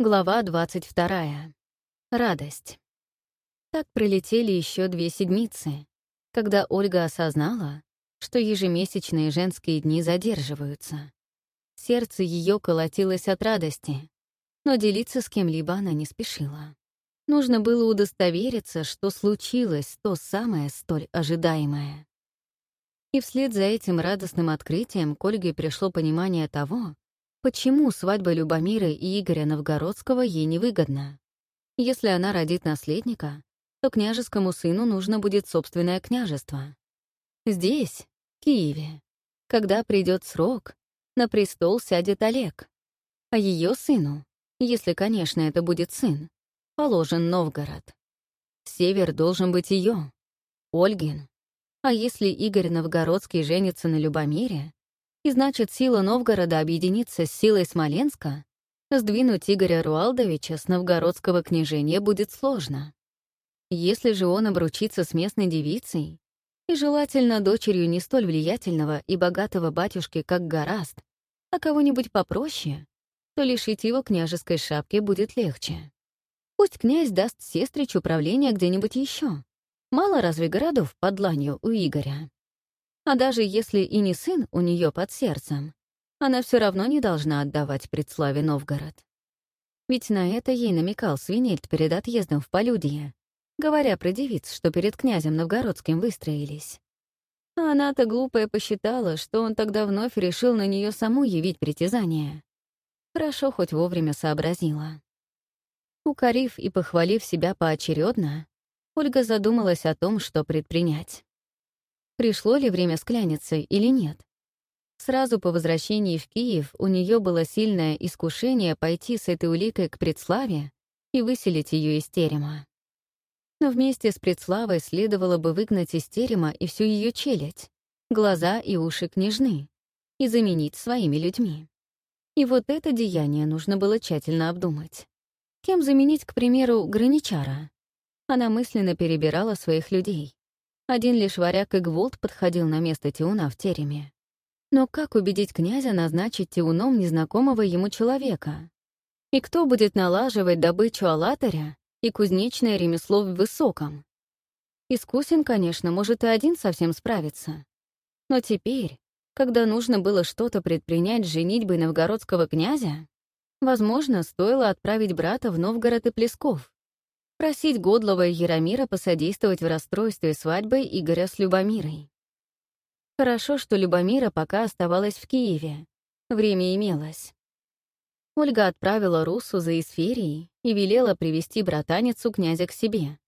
Глава 22. Радость. Так пролетели еще две седмицы, когда Ольга осознала, что ежемесячные женские дни задерживаются. Сердце ее колотилось от радости, но делиться с кем-либо она не спешила. Нужно было удостовериться, что случилось то самое столь ожидаемое. И вслед за этим радостным открытием к Ольге пришло понимание того, Почему свадьба Любомира и Игоря Новгородского ей невыгодна? Если она родит наследника, то княжескому сыну нужно будет собственное княжество. Здесь, в Киеве, когда придет срок, на престол сядет Олег, а ее сыну, если, конечно, это будет сын, положен Новгород. Север должен быть ее, Ольгин. А если Игорь Новгородский женится на Любомире, и значит, сила Новгорода объединится с силой Смоленска, сдвинуть Игоря Руалдовича с новгородского княжения будет сложно. Если же он обручится с местной девицей, и желательно дочерью не столь влиятельного и богатого батюшки, как Гораст, а кого-нибудь попроще, то лишить его княжеской шапки будет легче. Пусть князь даст сестрич управление где-нибудь еще. Мало разве городов под ланью у Игоря? А даже если и не сын у нее под сердцем, она все равно не должна отдавать предславе Новгород. Ведь на это ей намекал Свинельд перед отъездом в Полюдье, говоря про девиц, что перед князем Новгородским выстроились. А она-то глупая посчитала, что он тогда вновь решил на нее саму явить притязание. Хорошо хоть вовремя сообразила. Укорив и похвалив себя поочередно, Ольга задумалась о том, что предпринять пришло ли время скляницы или нет. Сразу по возвращении в Киев у нее было сильное искушение пойти с этой уликой к предславе и выселить ее из терема. Но вместе с предславой следовало бы выгнать из терема и всю ее челядь, глаза и уши княжны, и заменить своими людьми. И вот это деяние нужно было тщательно обдумать. Кем заменить, к примеру, граничара? Она мысленно перебирала своих людей. Один лишь варяг Игволд подходил на место Тиуна в тереме. Но как убедить князя назначить Тиуном незнакомого ему человека? И кто будет налаживать добычу алатаря и кузнечное ремесло в высоком? Искусен, конечно, может и один совсем справиться. Но теперь, когда нужно было что-то предпринять с женитьбой новгородского князя, возможно, стоило отправить брата в Новгород и Плесков, просить Годлова и Яромира посодействовать в расстройстве свадьбы Игоря с Любомирой. Хорошо, что Любомира пока оставалась в Киеве. Время имелось. Ольга отправила Русу за Исферией и велела привести братаницу князя к себе.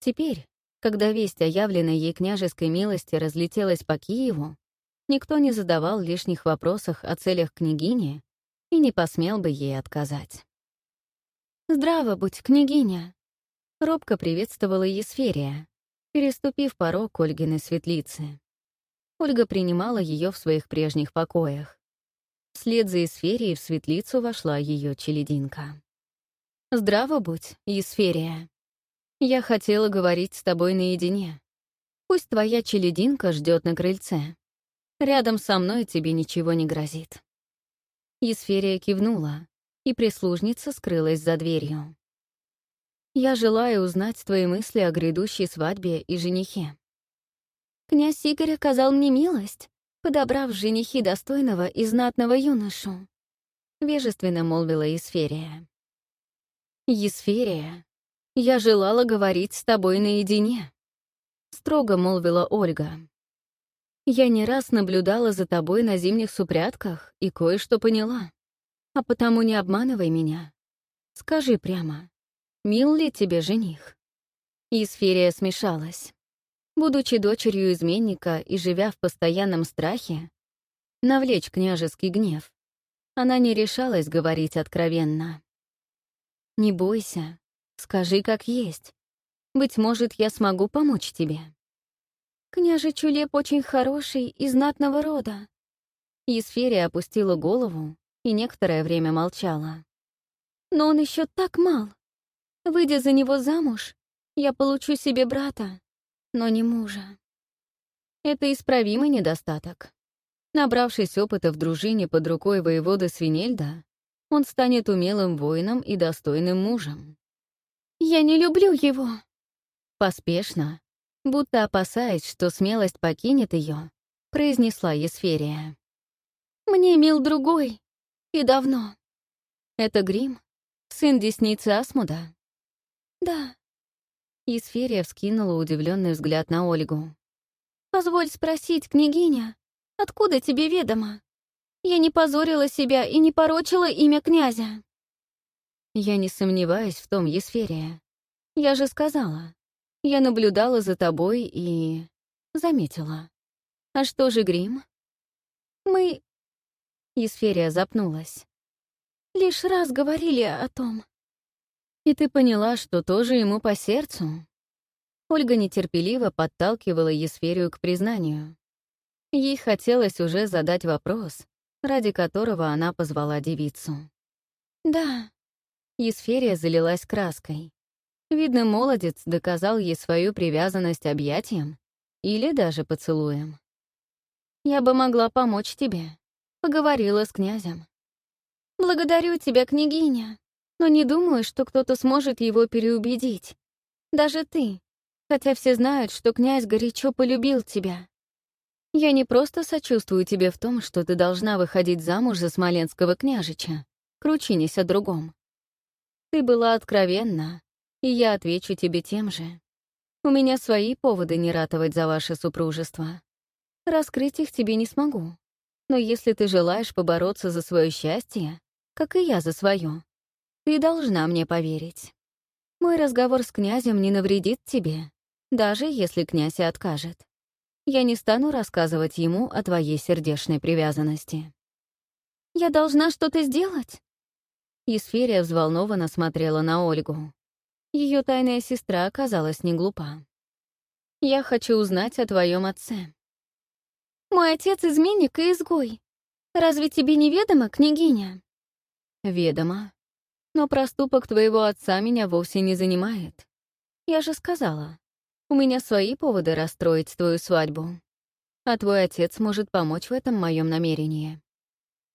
Теперь, когда весть о явленной ей княжеской милости разлетелась по Киеву, никто не задавал лишних вопросов о целях княгини и не посмел бы ей отказать. «Здраво будь, княгиня!» Робко приветствовала Есферия, переступив порог Ольгиной светлицы. Ольга принимала ее в своих прежних покоях. Вслед за Есферией в светлицу вошла ее челединка. «Здраво будь, Есферия. Я хотела говорить с тобой наедине. Пусть твоя челединка ждет на крыльце. Рядом со мной тебе ничего не грозит». Есферия кивнула, и прислужница скрылась за дверью. Я желаю узнать твои мысли о грядущей свадьбе и женихе. Князь Игорь оказал мне милость, подобрав женихи достойного и знатного юношу. Вежественно молвила Есферия. Есферия, я желала говорить с тобой наедине. Строго молвила Ольга. Я не раз наблюдала за тобой на зимних супрятках и кое-что поняла. А потому не обманывай меня. Скажи прямо, Мил ли тебе жених?» Исферия смешалась. Будучи дочерью изменника и живя в постоянном страхе, навлечь княжеский гнев, она не решалась говорить откровенно. «Не бойся, скажи как есть. Быть может, я смогу помочь тебе». «Княже Чулеп очень хороший и знатного рода». Есферия опустила голову и некоторое время молчала. «Но он еще так мал. Выйдя за него замуж, я получу себе брата, но не мужа. Это исправимый недостаток. Набравшись опыта в дружине под рукой воевода Свинельда, он станет умелым воином и достойным мужем. «Я не люблю его!» Поспешно, будто опасаясь, что смелость покинет ее, произнесла Есферия. «Мне мил другой. И давно». «Это Грим? Сын десницы Асмуда?» «Да». Есферия вскинула удивленный взгляд на Ольгу. «Позволь спросить, княгиня, откуда тебе ведомо? Я не позорила себя и не порочила имя князя». «Я не сомневаюсь в том, Есферия. Я же сказала. Я наблюдала за тобой и... заметила. А что же грим? Мы... Есферия запнулась. Лишь раз говорили о том. И ты поняла, что тоже ему по сердцу? Ольга нетерпеливо подталкивала Есферию к признанию. Ей хотелось уже задать вопрос, ради которого она позвала девицу. «Да». Есферия залилась краской. Видно, молодец доказал ей свою привязанность объятием или даже поцелуем. Я бы могла помочь тебе. Поговорила с князем. Благодарю тебя, княгиня, но не думаю, что кто-то сможет его переубедить. Даже ты, хотя все знают, что князь горячо полюбил тебя. Я не просто сочувствую тебе в том, что ты должна выходить замуж за смоленского княжича, кручинись о другом. Ты была откровенна, и я отвечу тебе тем же. У меня свои поводы не ратовать за ваше супружество. Раскрыть их тебе не смогу. Но если ты желаешь побороться за свое счастье, как и я за свое, ты должна мне поверить. Мой разговор с князем не навредит тебе, даже если князь и откажет. Я не стану рассказывать ему о твоей сердечной привязанности. «Я должна что-то сделать?» Исферия взволнованно смотрела на Ольгу. Ее тайная сестра оказалась не глупа. «Я хочу узнать о твоем отце», мой отец — изменник и изгой. Разве тебе не ведомо, княгиня?» «Ведомо. Но проступок твоего отца меня вовсе не занимает. Я же сказала, у меня свои поводы расстроить твою свадьбу. А твой отец может помочь в этом моем намерении.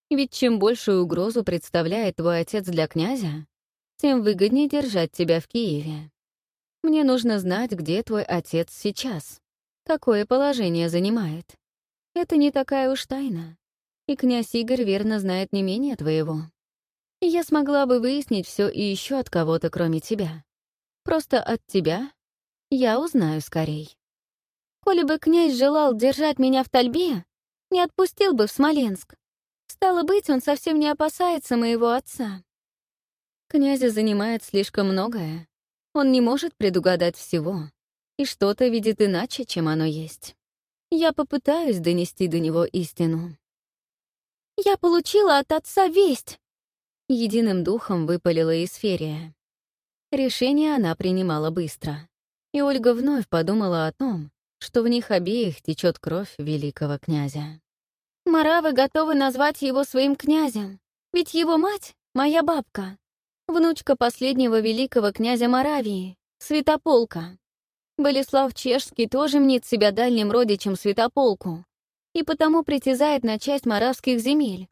Ведь чем большую угрозу представляет твой отец для князя, тем выгоднее держать тебя в Киеве. Мне нужно знать, где твой отец сейчас, какое положение занимает. Это не такая уж тайна. И князь Игорь верно знает не менее твоего. Я смогла бы выяснить все и еще от кого-то, кроме тебя. Просто от тебя я узнаю скорей. Коли бы князь желал держать меня в Тальбе, не отпустил бы в Смоленск. Стало быть, он совсем не опасается моего отца. Князя занимает слишком многое. Он не может предугадать всего, и что-то видит иначе, чем оно есть. Я попытаюсь донести до него истину. «Я получила от отца весть!» Единым духом выпалила Исферия. Решение она принимала быстро. И Ольга вновь подумала о том, что в них обеих течет кровь великого князя. «Маравы готовы назвать его своим князем, ведь его мать — моя бабка, внучка последнего великого князя Моравии, Святополка. Болеслав Чешский тоже мнит себя дальним родичем Святополку и потому притязает на часть моравских земель.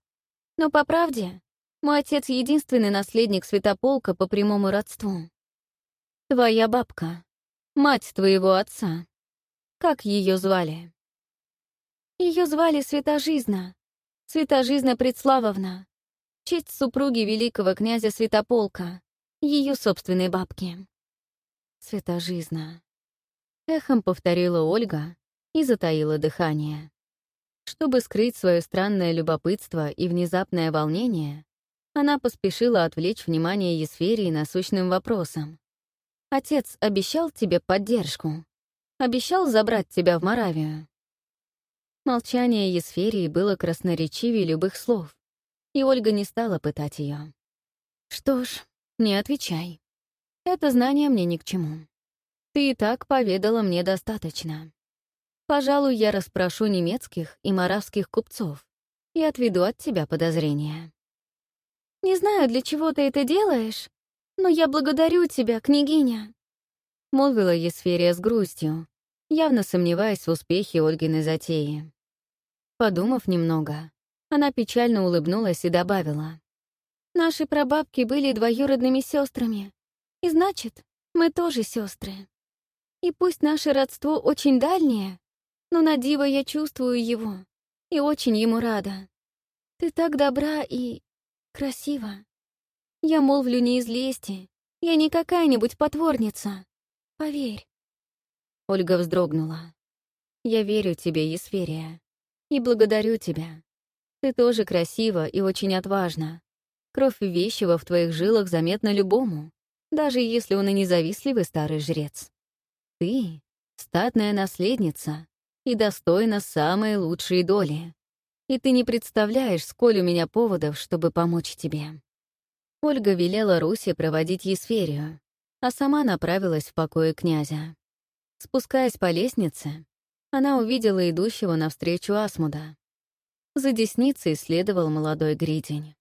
Но по правде, мой отец — единственный наследник Святополка по прямому родству. Твоя бабка, мать твоего отца. Как ее звали? Ее звали Святожизна, Святожизна Предславовна, честь супруги великого князя Святополка, ее собственной бабки. Святожизна. Эхом повторила Ольга и затаила дыхание. Чтобы скрыть свое странное любопытство и внезапное волнение, она поспешила отвлечь внимание Есферии насущным вопросом. «Отец обещал тебе поддержку? Обещал забрать тебя в Моравию?» Молчание Есферии было красноречивее любых слов, и Ольга не стала пытать ее. «Что ж, не отвечай. Это знание мне ни к чему. Ты и так поведала мне достаточно. Пожалуй, я расспрошу немецких и маравских купцов и отведу от тебя подозрения. Не знаю, для чего ты это делаешь, но я благодарю тебя, княгиня. Молвила Есферия с грустью, явно сомневаясь в успехе Ольгиной затеи. Подумав немного, она печально улыбнулась и добавила. Наши прабабки были двоюродными сестрами, и значит, мы тоже сестры. И пусть наше родство очень дальнее, но на диво я чувствую его и очень ему рада. Ты так добра и красива. Я молвлю не из лести, я не какая-нибудь потворница. Поверь. Ольга вздрогнула. Я верю тебе, Есферия, и благодарю тебя. Ты тоже красива и очень отважна. Кровь вещего в твоих жилах заметна любому, даже если он и независливый старый жрец. Ты — статная наследница и достойна самой лучшей доли. И ты не представляешь, сколь у меня поводов, чтобы помочь тебе. Ольга велела Руси проводить Есферию, а сама направилась в покое князя. Спускаясь по лестнице, она увидела идущего навстречу Асмуда. За десницей следовал молодой гридень.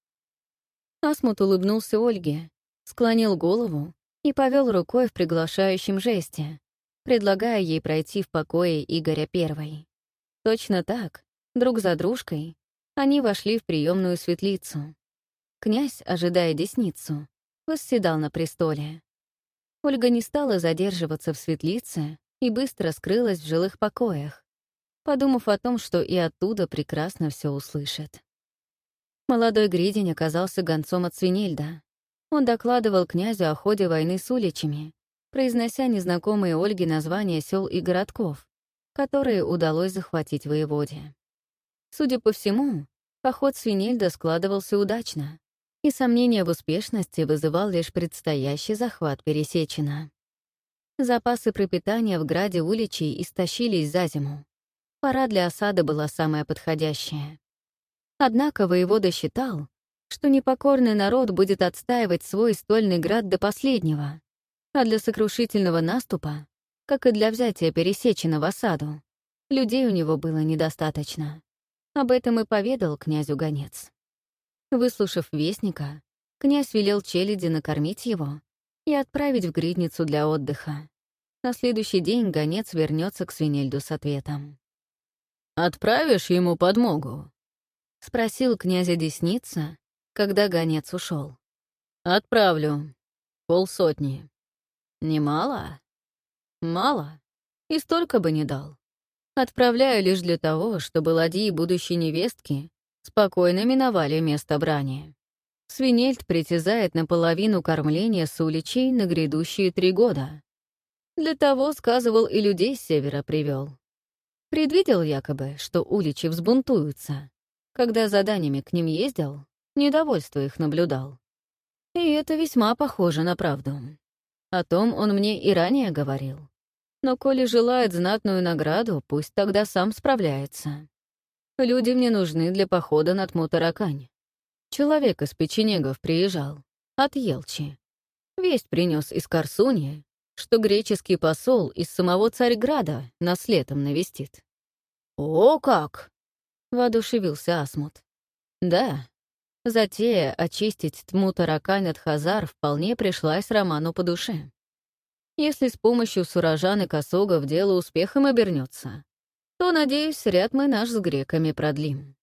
Асмут улыбнулся Ольге, склонил голову и повел рукой в приглашающем жесте, предлагая ей пройти в покое Игоря Первой. Точно так, друг за дружкой, они вошли в приемную светлицу. Князь, ожидая десницу, восседал на престоле. Ольга не стала задерживаться в светлице и быстро скрылась в жилых покоях, подумав о том, что и оттуда прекрасно все услышит. Молодой Гридень оказался гонцом от Свинельда. Он докладывал князю о ходе войны с уличами, произнося незнакомые Ольге названия сел и городков, которые удалось захватить воеводе. Судя по всему, поход Свинельда складывался удачно, и сомнения в успешности вызывал лишь предстоящий захват Пересечина. Запасы пропитания в граде уличей истощились за зиму. Пора для осады была самая подходящая. Однако воевода считал, что непокорный народ будет отстаивать свой стольный град до последнего, а для сокрушительного наступа, как и для взятия Пересечина в осаду, людей у него было недостаточно. Об этом и поведал князю гонец. Выслушав вестника, князь велел челяди накормить его и отправить в гридницу для отдыха. На следующий день гонец вернется к Свинельду с ответом. «Отправишь ему подмогу?» — спросил князя Десница, когда гонец ушел. «Отправлю. Полсотни. Немало?» «Мало. И столько бы не дал. Отправляю лишь для того, чтобы ладьи будущей невестки спокойно миновали место брани. Свинельд притязает на половину кормления с уличей на грядущие три года. Для того, сказывал, и людей с севера привел. Предвидел якобы, что уличи взбунтуются. Когда заданиями к ним ездил, недовольство их наблюдал. И это весьма похоже на правду. О том он мне и ранее говорил. Но коли желает знатную награду, пусть тогда сам справляется. Люди мне нужны для похода на Тмутаракань. Человек из печенегов приезжал, от Елчи. Весть принес из Корсуни, что греческий посол из самого Царьграда нас летом навестит. «О, как!» — воодушевился Асмут. «Да, затея очистить тьму таракань от хазар вполне пришлась Роману по душе. Если с помощью сурожан и косогов дело успехом обернется, то, надеюсь, ряд мы наш с греками продлим.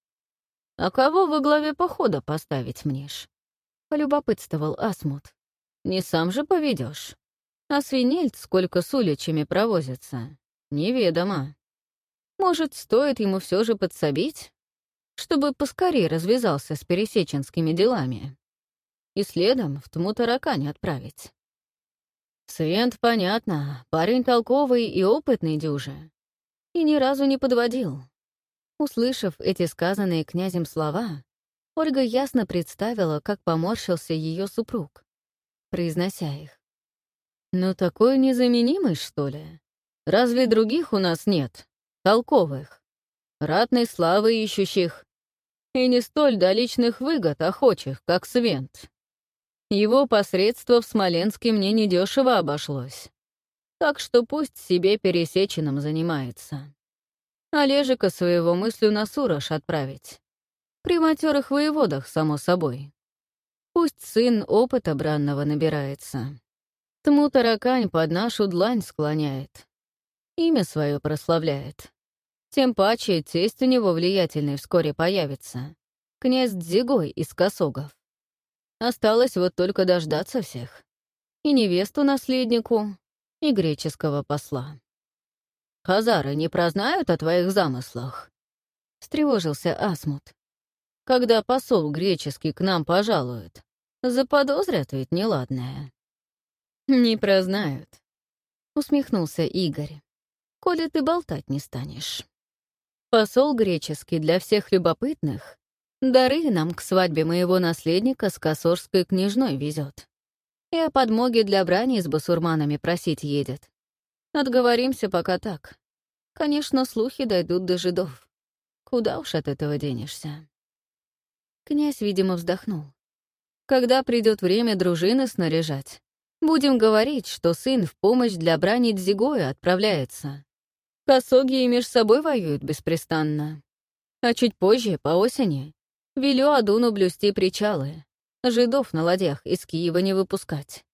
«А кого во главе похода поставить мнешь?» — полюбопытствовал Асмут. «Не сам же поведешь. А свинельц сколько с уличами провозится, неведомо. Может, стоит ему все же подсобить, чтобы поскорее развязался с пересеченскими делами и следом в тму таракань отправить. Свент, понятно, парень толковый и опытный дюже, и ни разу не подводил. Услышав эти сказанные князем слова, Ольга ясно представила, как поморщился ее супруг, произнося их. «Ну такой незаменимый, что ли? Разве других у нас нет? Толковых, ратной славы ищущих и не столь до личных выгод охочих, как Свент. Его посредство в Смоленске мне недешево обошлось. Так что пусть себе пересеченным занимается. Олежика своего мыслю на Сурож отправить. При матерых воеводах, само собой. Пусть сын опыта бранного набирается. Тму таракань под нашу длань склоняет. Имя свое прославляет. Тем паче тесть у него влиятельный вскоре появится. Князь Дзигой из Косогов. Осталось вот только дождаться всех. И невесту наследнику, и греческого посла. «Хазары не прознают о твоих замыслах?» — встревожился Асмут. «Когда посол греческий к нам пожалует, заподозрят ведь неладное». «Не прознают», — усмехнулся Игорь. «Коли ты болтать не станешь». Посол греческий для всех любопытных дары нам к свадьбе моего наследника с косорской княжной везет. И о подмоге для брани с басурманами просить едет. Отговоримся пока так. Конечно, слухи дойдут до жидов. Куда уж от этого денешься? Князь, видимо, вздохнул. Когда придет время дружины снаряжать, будем говорить, что сын в помощь для брани Дзигоя отправляется. Косоги меж собой воюют беспрестанно. А чуть позже, по осени, велю Адуну блюсти причалы, жидов на ладьях из Киева не выпускать.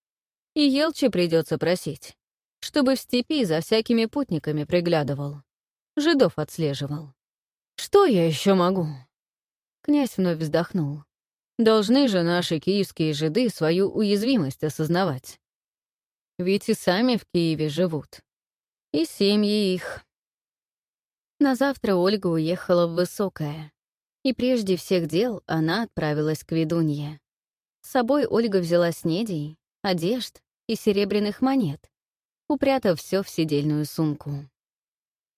И Елче придется просить, чтобы в степи за всякими путниками приглядывал, жидов отслеживал. Что я еще могу? Князь вновь вздохнул. Должны же наши киевские жиды свою уязвимость осознавать. Ведь и сами в Киеве живут. И семьи их. На завтра Ольга уехала в Высокое. И прежде всех дел она отправилась к ведунье. С собой Ольга взяла снедей, одежд и серебряных монет, упрятав все в сидельную сумку.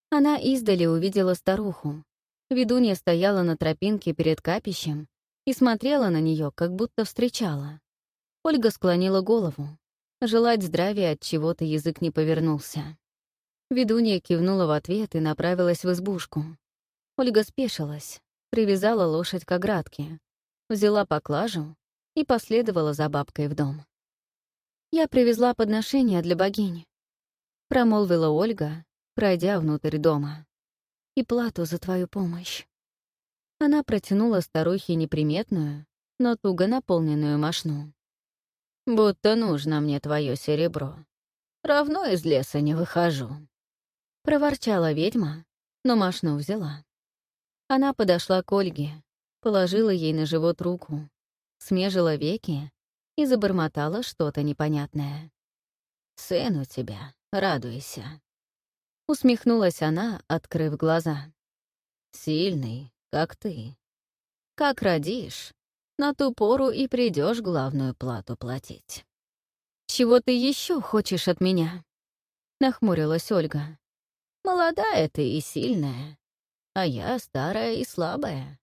Она издали увидела старуху. Ведунья стояла на тропинке перед капищем и смотрела на нее, как будто встречала. Ольга склонила голову. Желать здравия от чего-то язык не повернулся. Ведунья кивнула в ответ и направилась в избушку. Ольга спешилась, привязала лошадь к оградке, взяла поклажу и последовала за бабкой в дом. «Я привезла подношения для богинь промолвила Ольга, пройдя внутрь дома. «И плату за твою помощь». Она протянула старухе неприметную, но туго наполненную мошну. «Будто нужно мне твое серебро. Равно из леса не выхожу». Проворчала ведьма, но мошну взяла. Она подошла к Ольге, положила ей на живот руку, смежила веки и забормотала что-то непонятное. «Сын у тебя, радуйся». Усмехнулась она, открыв глаза. «Сильный, как ты. Как родишь, на ту пору и придешь главную плату платить». «Чего ты еще хочешь от меня?» — нахмурилась Ольга. «Молодая ты и сильная, а я старая и слабая».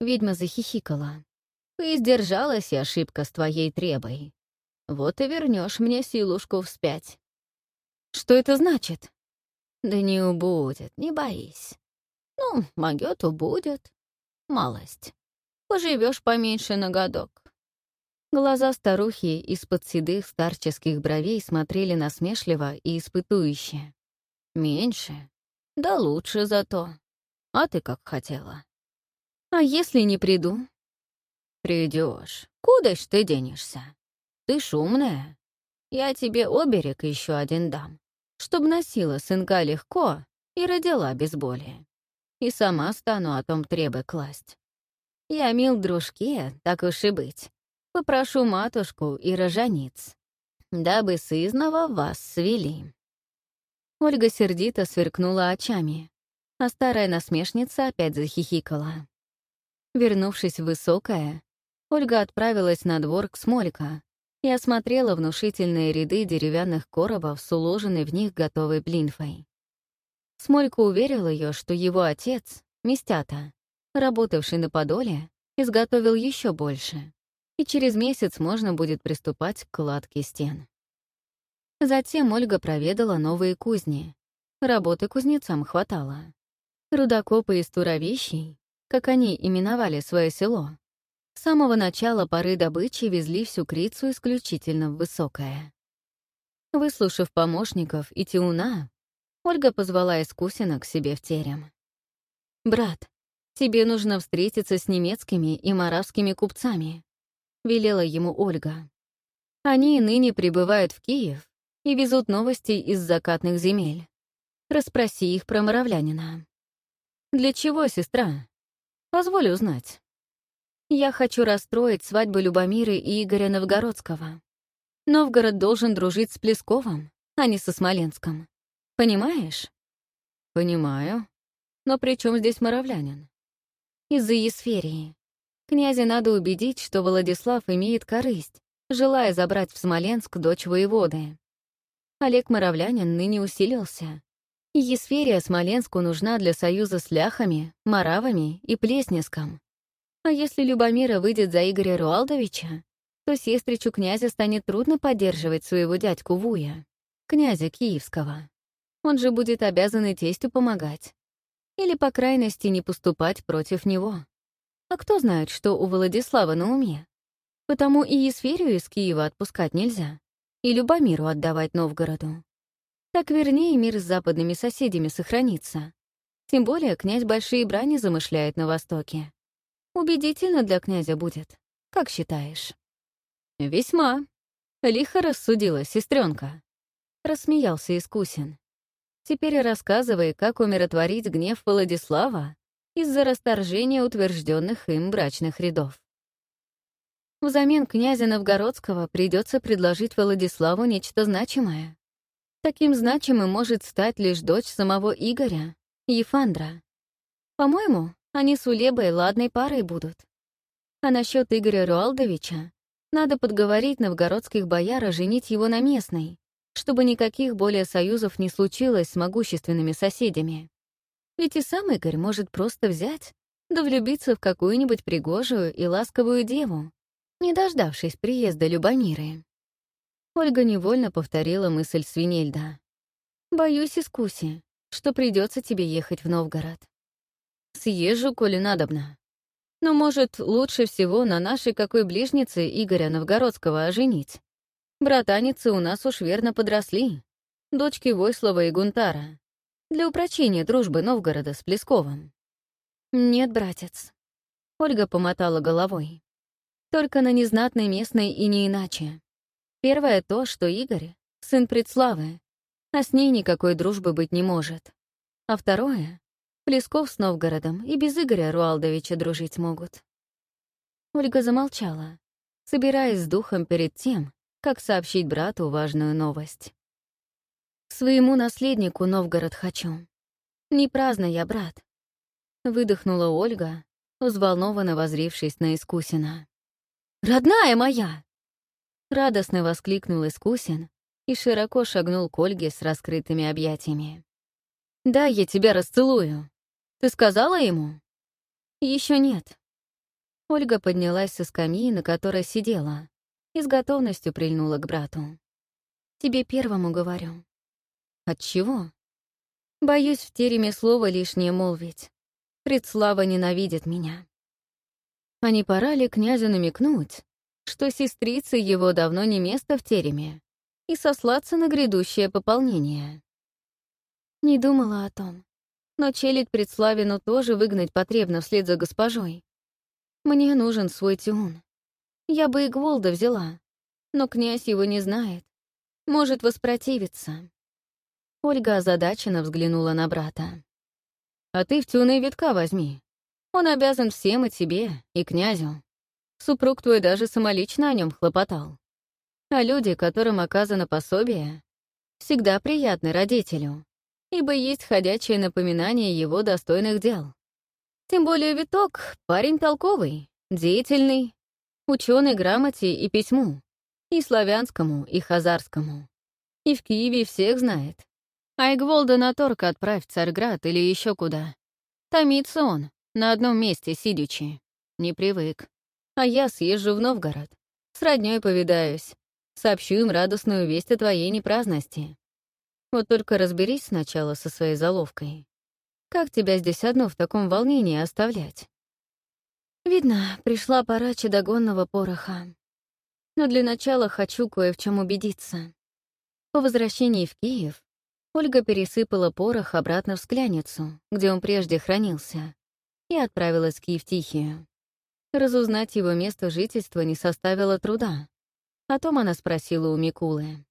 Ведьма захихикала. «Поиздержалась я ошибка с твоей требой. Вот и вернешь мне силушку вспять. Что это значит? Да не убудет, не боись. Ну, могет убудет. Малость. Поживешь поменьше на годок. Глаза старухи из-под седых старческих бровей смотрели насмешливо и испытующе. «Меньше? Да лучше зато. А ты как хотела?» «А если не приду?» Придешь. Куда ж ты денешься? Ты шумная. Я тебе оберег еще один дам чтоб носила сынка легко и родила без боли. И сама стану о том требы класть. Я мил дружке, так уж и быть. Попрошу матушку и рожениц, дабы сызнова вас свели». Ольга сердито сверкнула очами, а старая насмешница опять захихикала. Вернувшись в Высокое, Ольга отправилась на двор к Смолька, и осмотрела внушительные ряды деревянных коробов с уложенной в них готовой блинфой. Смолька уверил ее, что его отец, Местята, работавший на Подоле, изготовил еще больше, и через месяц можно будет приступать к кладке стен. Затем Ольга проведала новые кузни. Работы кузнецам хватало. Рудокопы из Туровищей, как они именовали свое село, с самого начала поры добычи везли всю крицу исключительно в высокое. Выслушав помощников и Тиуна, Ольга позвала Искусина к себе в терем. «Брат, тебе нужно встретиться с немецкими и маравскими купцами», — велела ему Ольга. «Они ныне прибывают в Киев и везут новости из закатных земель. Расспроси их про моравлянина». «Для чего, сестра?» «Позволь узнать». Я хочу расстроить свадьбу Любомиры и Игоря Новгородского. Новгород должен дружить с Плесковым, а не со Смоленском. Понимаешь? Понимаю. Но при чем здесь моровлянин? Из-за Есферии. Князя надо убедить, что Владислав имеет корысть, желая забрать в Смоленск дочь воеводы. Олег Моровлянин ныне усилился. Есферия Смоленску нужна для союза с ляхами, маравами и плеснеском. А если Любомира выйдет за Игоря Руалдовича, то сестричу князя станет трудно поддерживать своего дядьку Вуя, князя Киевского. Он же будет обязан и тестю помогать. Или, по крайности, не поступать против него. А кто знает, что у Владислава на уме? Потому и Есферию из Киева отпускать нельзя, и Любомиру отдавать Новгороду. Так вернее мир с западными соседями сохранится. Тем более князь большие брани замышляет на Востоке. Убедительно для князя будет, как считаешь? Весьма. Лихо рассудила сестренка. Рассмеялся Искусин. Теперь рассказывай, как умиротворить гнев Владислава из-за расторжения утвержденных им брачных рядов. Взамен князя Новгородского придется предложить Владиславу нечто значимое. Таким значимым может стать лишь дочь самого Игоря, Ефандра. По-моему, они с Улебой ладной парой будут. А насчет Игоря Руалдовича надо подговорить новгородских бояр женить его на местной, чтобы никаких более союзов не случилось с могущественными соседями. Ведь и сам Игорь может просто взять да влюбиться в какую-нибудь пригожую и ласковую деву, не дождавшись приезда Любомиры. Ольга невольно повторила мысль Свинельда. «Боюсь, искуси, что придется тебе ехать в Новгород. Съезжу, коли надобно. Но, может, лучше всего на нашей какой ближнице Игоря Новгородского оженить. Братаницы у нас уж верно подросли. Дочки Войслова и Гунтара. Для упрочения дружбы Новгорода с Плесковым. Нет, братец. Ольга помотала головой. Только на незнатной местной и не иначе. Первое то, что Игорь — сын предславы, а с ней никакой дружбы быть не может. А второе — Плесков с Новгородом и без Игоря Руалдовича дружить могут. Ольга замолчала, собираясь с духом перед тем, как сообщить брату важную новость. «Своему наследнику Новгород хочу. Не праздно я, брат», — выдохнула Ольга, взволнованно возрившись на Искусина. «Родная моя!» Радостно воскликнул Искусин и широко шагнул к Ольге с раскрытыми объятиями. «Да, я тебя расцелую. Ты сказала ему?» Еще нет». Ольга поднялась со скамьи, на которой сидела, и с готовностью прильнула к брату. «Тебе первому говорю». «От чего?» «Боюсь в тереме слово лишнее молвить. Предслава ненавидит меня». А не пора ли князю намекнуть, что сестрице его давно не место в тереме, и сослаться на грядущее пополнение. Не думала о том, но челядь предславину тоже выгнать потребно вслед за госпожой. Мне нужен свой тюн. Я бы и Гволда взяла, но князь его не знает, может воспротивиться. Ольга озадаченно взглянула на брата. «А ты в тюны витка возьми. Он обязан всем и тебе, и князю. Супруг твой даже самолично о нем хлопотал. А люди, которым оказано пособие, всегда приятны родителю, ибо есть ходячее напоминание его достойных дел. Тем более Виток — парень толковый, деятельный, ученый грамоте и письму, и славянскому, и хазарскому. И в Киеве всех знает. А Игволда на торг отправь в Царьград или еще куда. Томится он, на одном месте сидячи. Не привык а я съезжу в Новгород. С роднёй повидаюсь. Сообщу им радостную весть о твоей непраздности. Вот только разберись сначала со своей заловкой. Как тебя здесь одну в таком волнении оставлять? Видно, пришла пора чедогонного пороха. Но для начала хочу кое в чем убедиться. По возвращении в Киев Ольга пересыпала порох обратно в скляницу, где он прежде хранился, и отправилась к Евтихию. Разузнать его место жительства не составило труда. О том она спросила у Микулы.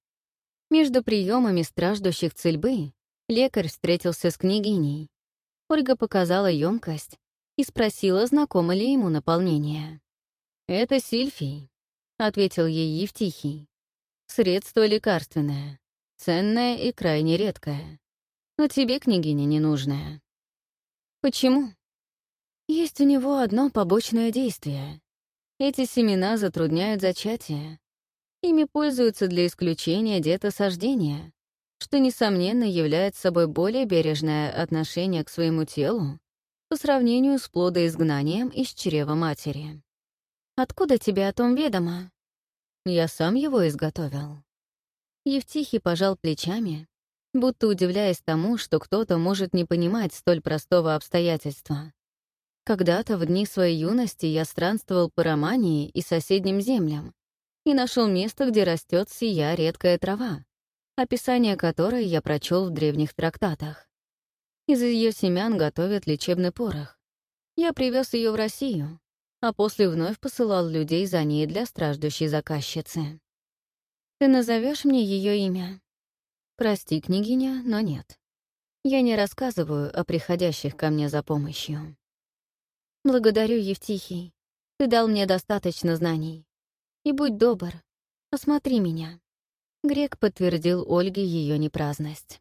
Между приемами страждущих цельбы лекарь встретился с княгиней. Ольга показала емкость и спросила, знакомо ли ему наполнение. «Это Сильфий», — ответил ей Евтихий. «Средство лекарственное, ценное и крайне редкое. Но тебе, княгиня, не нужное». «Почему?» «Есть у него одно побочное действие. Эти семена затрудняют зачатие. Ими пользуются для исключения детосождения, что, несомненно, является собой более бережное отношение к своему телу по сравнению с плодоизгнанием из чрева матери. «Откуда тебе о том ведомо?» «Я сам его изготовил». Евтихий пожал плечами, будто удивляясь тому, что кто-то может не понимать столь простого обстоятельства. Когда-то в дни своей юности я странствовал по Романии и соседним землям и нашел место, где растет сия редкая трава, описание которой я прочел в древних трактатах. Из ее семян готовят лечебный порох. Я привез ее в Россию, а после вновь посылал людей за ней для страждущей заказчицы. «Ты назовешь мне ее имя?» «Прости, княгиня, но нет. Я не рассказываю о приходящих ко мне за помощью». «Благодарю, Евтихий. Ты дал мне достаточно знаний. И будь добр, осмотри меня». Грек подтвердил Ольге ее непраздность.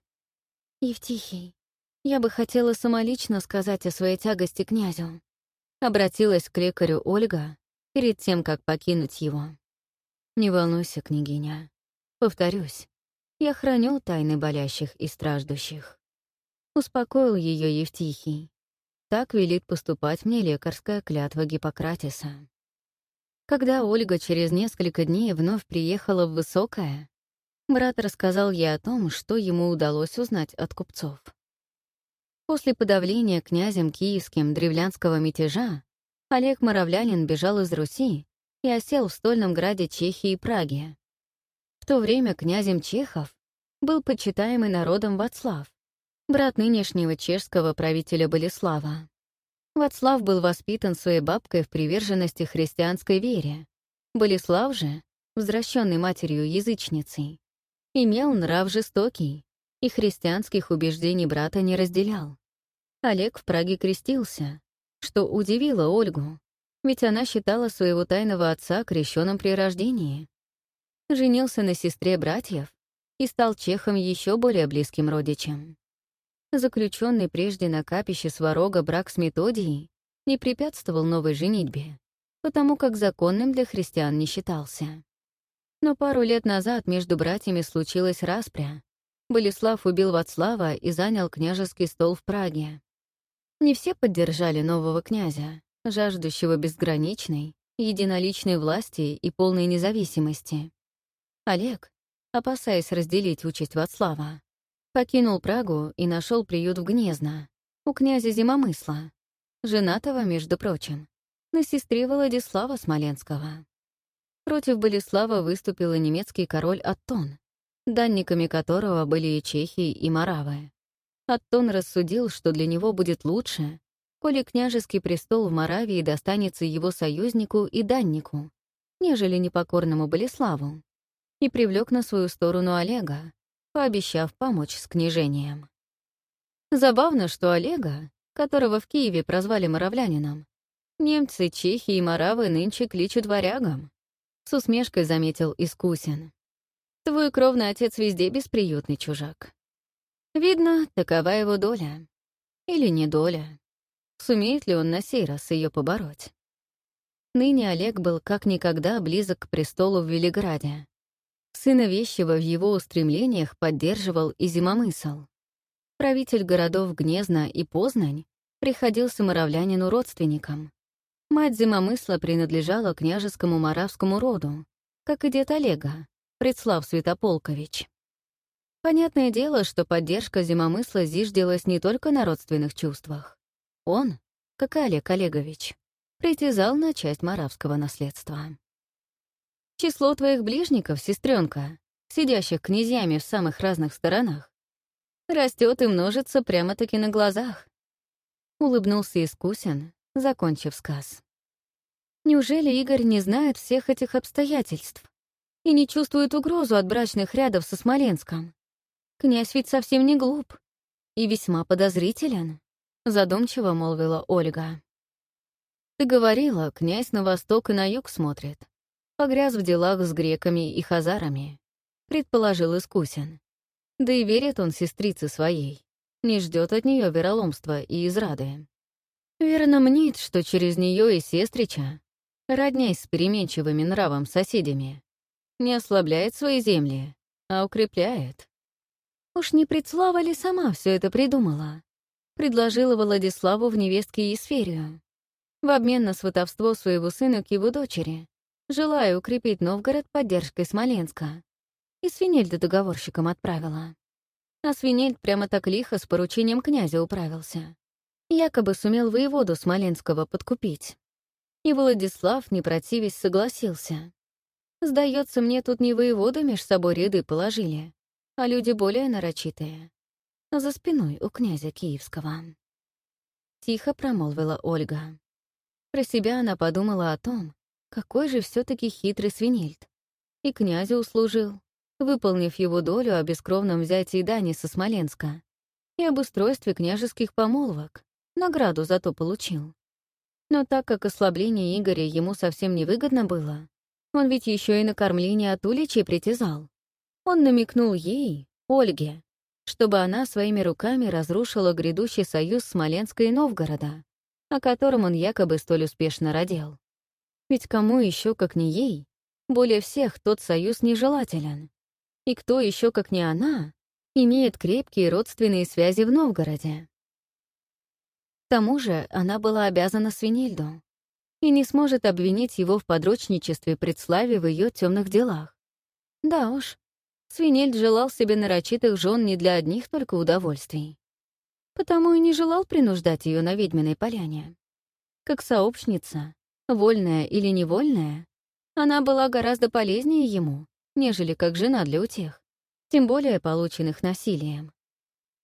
«Евтихий, я бы хотела самолично сказать о своей тягости князю». Обратилась к лекарю Ольга перед тем, как покинуть его. «Не волнуйся, княгиня. Повторюсь, я храню тайны болящих и страждущих». Успокоил ее Евтихий. Так велит поступать мне лекарская клятва Гиппократиса. Когда Ольга через несколько дней вновь приехала в Высокое, брат рассказал ей о том, что ему удалось узнать от купцов. После подавления князем киевским древлянского мятежа Олег Моровлянин бежал из Руси и осел в стольном граде Чехии и Праге. В то время князем Чехов был почитаемый народом Вацлав, брат нынешнего чешского правителя Болеслава. Вацлав был воспитан своей бабкой в приверженности христианской вере. Болеслав же, возвращенный матерью-язычницей, имел нрав жестокий и христианских убеждений брата не разделял. Олег в Праге крестился, что удивило Ольгу, ведь она считала своего тайного отца крещенным при рождении. Женился на сестре братьев и стал чехом еще более близким родичем. Заключенный прежде на капище Сварога брак с Методией не препятствовал новой женитьбе, потому как законным для христиан не считался. Но пару лет назад между братьями случилась распря. Болеслав убил Вацлава и занял княжеский стол в Праге. Не все поддержали нового князя, жаждущего безграничной, единоличной власти и полной независимости. Олег, опасаясь разделить участь Вацлава, Покинул Прагу и нашел приют в Гнезно, у князя Зимомысла, женатого, между прочим, на сестре Владислава Смоленского. Против Болеслава выступил и немецкий король Аттон, данниками которого были и чехи, и маравы. Аттон рассудил, что для него будет лучше, коли княжеский престол в Моравии достанется его союзнику и даннику, нежели непокорному Болеславу, и привлек на свою сторону Олега, пообещав помочь с княжением. Забавно, что Олега, которого в Киеве прозвали моравлянином, немцы, чехи и моравы нынче кличут варягом. С усмешкой заметил Искусин. Твой кровный отец везде бесприютный чужак. Видно, такова его доля. Или не доля. Сумеет ли он на сей раз ее побороть? Ныне Олег был как никогда близок к престолу в Велиграде. Сына Вещего в его устремлениях поддерживал и зимомысл. Правитель городов Гнезна и Познань приходился моравлянину родственникам. Мать зимомысла принадлежала княжескому моравскому роду, как и дед Олега, Предслав Святополкович. Понятное дело, что поддержка зимомысла зиждилась не только на родственных чувствах. Он, как и Олег Олегович, притязал на часть моравского наследства. Число твоих ближников, сестренка, сидящих князьями в самых разных сторонах, растет и множится прямо-таки на глазах. Улыбнулся искусен, закончив сказ. Неужели Игорь не знает всех этих обстоятельств и не чувствует угрозу от брачных рядов со Смоленском? Князь ведь совсем не глуп и весьма подозрителен, задумчиво молвила Ольга. Ты говорила, князь на восток и на юг смотрит. Погряз в делах с греками и хазарами. Предположил искусен. Да и верит он сестрице своей. Не ждет от нее вероломства и израды. Верно мнит, что через нее и сестрича, роднясь с переменчивыми нравом соседями, не ослабляет свои земли, а укрепляет. Уж не Предслава ли сама все это придумала? Предложила Владиславу в невестке Есферию. В обмен на сватовство своего сына к его дочери, желая укрепить Новгород поддержкой Смоленска. И Свинельда договорщиком отправила. А Свинельд прямо так лихо с поручением князя управился. Якобы сумел воеводу Смоленского подкупить. И Владислав, не противясь, согласился. Сдается мне, тут не воеводы меж собой ряды положили, а люди более нарочитые. За спиной у князя Киевского. Тихо промолвила Ольга. Про себя она подумала о том, какой же все таки хитрый свинельд. И князю услужил, выполнив его долю о бескровном взятии дани со Смоленска и об устройстве княжеских помолвок, Награду зато получил. Но так как ослабление Игоря ему совсем невыгодно было, он ведь еще и на кормление от уличей притязал. Он намекнул ей, Ольге, чтобы она своими руками разрушила грядущий союз Смоленска и Новгорода, о котором он якобы столь успешно родил. Ведь кому еще, как не ей, более всех тот союз нежелателен. И кто еще, как не она, имеет крепкие родственные связи в Новгороде тому же она была обязана Свинельду и не сможет обвинить его в подручничестве предславе в ее темных делах. Да уж, Свинельд желал себе нарочитых жен не для одних только удовольствий. Потому и не желал принуждать ее на ведьминой поляне. Как сообщница, вольная или невольная, она была гораздо полезнее ему, нежели как жена для утех, тем более полученных насилием.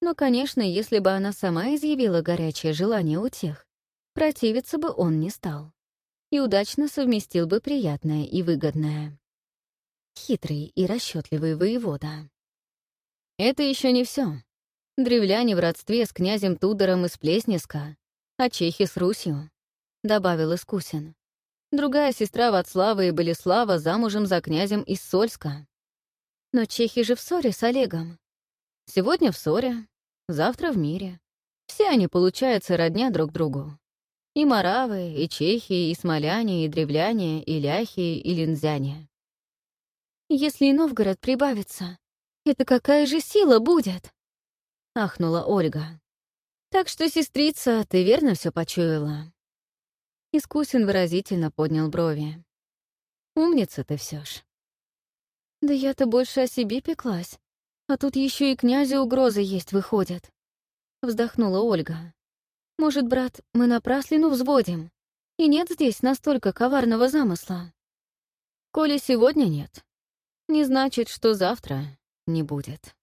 Но, конечно, если бы она сама изъявила горячее желание у тех, противиться бы он не стал. И удачно совместил бы приятное и выгодное. Хитрый и расчетливый воевода. Это еще не все. Древляне в родстве с князем Тудором из Плеснеска, а чехи с Русью, — добавил Искусин. Другая сестра Вацлава и Болеслава замужем за князем из Сольска. Но чехи же в ссоре с Олегом. Сегодня в ссоре, завтра в мире. Все они, получается, родня друг другу. И маравы, и чехи, и смоляне, и древляне, и ляхи, и линзяне. «Если и Новгород прибавится, это какая же сила будет?» — ахнула Ольга. «Так что, сестрица, ты верно все почуяла?» Искусин выразительно поднял брови. «Умница ты все ж». «Да я-то больше о себе пеклась. А тут еще и князю угрозы есть, выходят. Вздохнула Ольга. Может, брат, мы напраслину взводим? И нет здесь настолько коварного замысла? Коли сегодня нет, не значит, что завтра не будет.